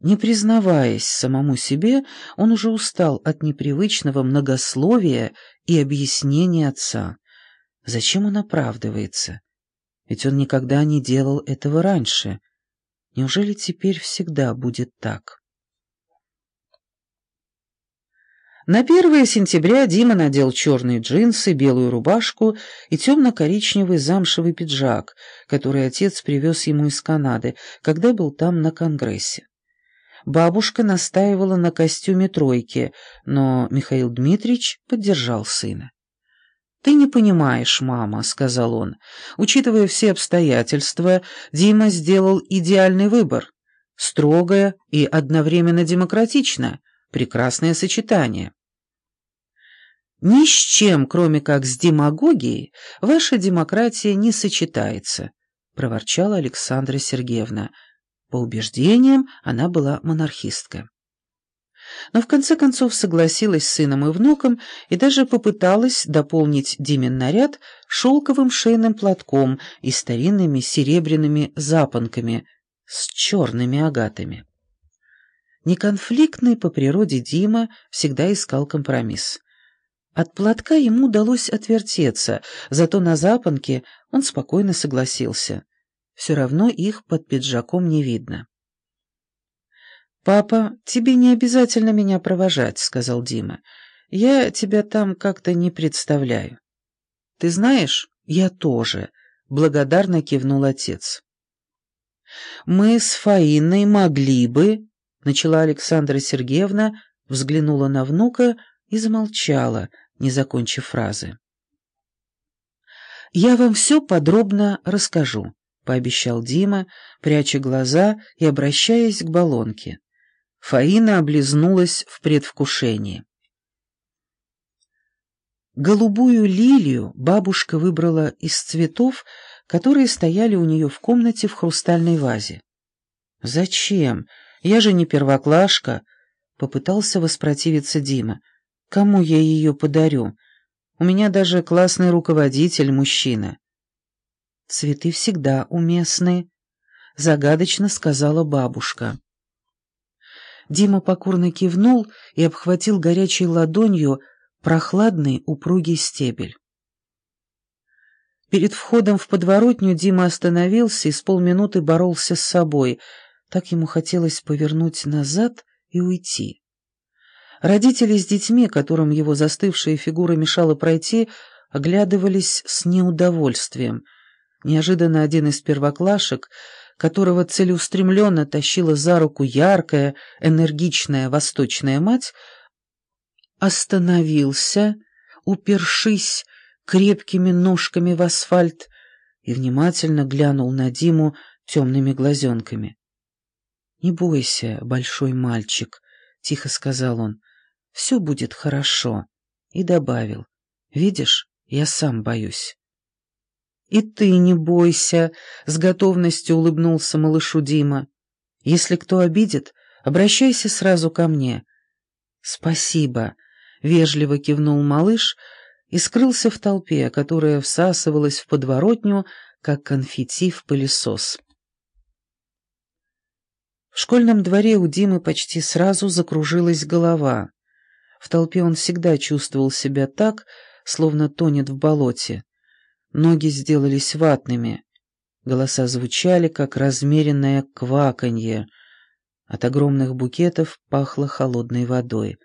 Не признаваясь самому себе, он уже устал от непривычного многословия и объяснения отца. Зачем он оправдывается? Ведь он никогда не делал этого раньше. Неужели теперь всегда будет так? На 1 сентября Дима надел черные джинсы, белую рубашку и темно-коричневый замшевый пиджак, который отец привез ему из Канады, когда был там на конгрессе. Бабушка настаивала на костюме тройки, но Михаил Дмитриевич поддержал сына. «Ты не понимаешь, мама», — сказал он. «Учитывая все обстоятельства, Дима сделал идеальный выбор. Строгое и одновременно демократично. Прекрасное сочетание». «Ни с чем, кроме как с демагогией, ваша демократия не сочетается», — проворчала Александра Сергеевна. По убеждениям, она была монархистка. Но в конце концов согласилась с сыном и внуком и даже попыталась дополнить Димин наряд шелковым шейным платком и старинными серебряными запонками с черными агатами. Неконфликтный по природе Дима всегда искал компромисс. От платка ему удалось отвертеться, зато на запонке он спокойно согласился. Все равно их под пиджаком не видно. «Папа, тебе не обязательно меня провожать», — сказал Дима. «Я тебя там как-то не представляю». «Ты знаешь, я тоже», — благодарно кивнул отец. «Мы с Фаиной могли бы», — начала Александра Сергеевна, взглянула на внука и замолчала, не закончив фразы. «Я вам все подробно расскажу», — пообещал Дима, пряча глаза и обращаясь к баллонке. Фаина облизнулась в предвкушении. Голубую лилию бабушка выбрала из цветов, которые стояли у нее в комнате в хрустальной вазе. «Зачем? Я же не первоклашка», — попытался воспротивиться Дима. «Кому я ее подарю? У меня даже классный руководитель мужчина». «Цветы всегда уместны», — загадочно сказала бабушка. Дима покорно кивнул и обхватил горячей ладонью прохладный упругий стебель. Перед входом в подворотню Дима остановился и с полминуты боролся с собой. Так ему хотелось повернуть назад и уйти. Родители с детьми, которым его застывшая фигура мешала пройти, оглядывались с неудовольствием. Неожиданно один из первоклашек которого целеустремленно тащила за руку яркая, энергичная восточная мать, остановился, упершись крепкими ножками в асфальт, и внимательно глянул на Диму темными глазенками. «Не бойся, большой мальчик», — тихо сказал он, — «все будет хорошо», и добавил, «видишь, я сам боюсь». «И ты не бойся», — с готовностью улыбнулся малышу Дима. «Если кто обидит, обращайся сразу ко мне». «Спасибо», — вежливо кивнул малыш и скрылся в толпе, которая всасывалась в подворотню, как конфетти в пылесос. В школьном дворе у Димы почти сразу закружилась голова. В толпе он всегда чувствовал себя так, словно тонет в болоте. Ноги сделались ватными. Голоса звучали, как размеренное кваканье. От огромных букетов пахло холодной водой.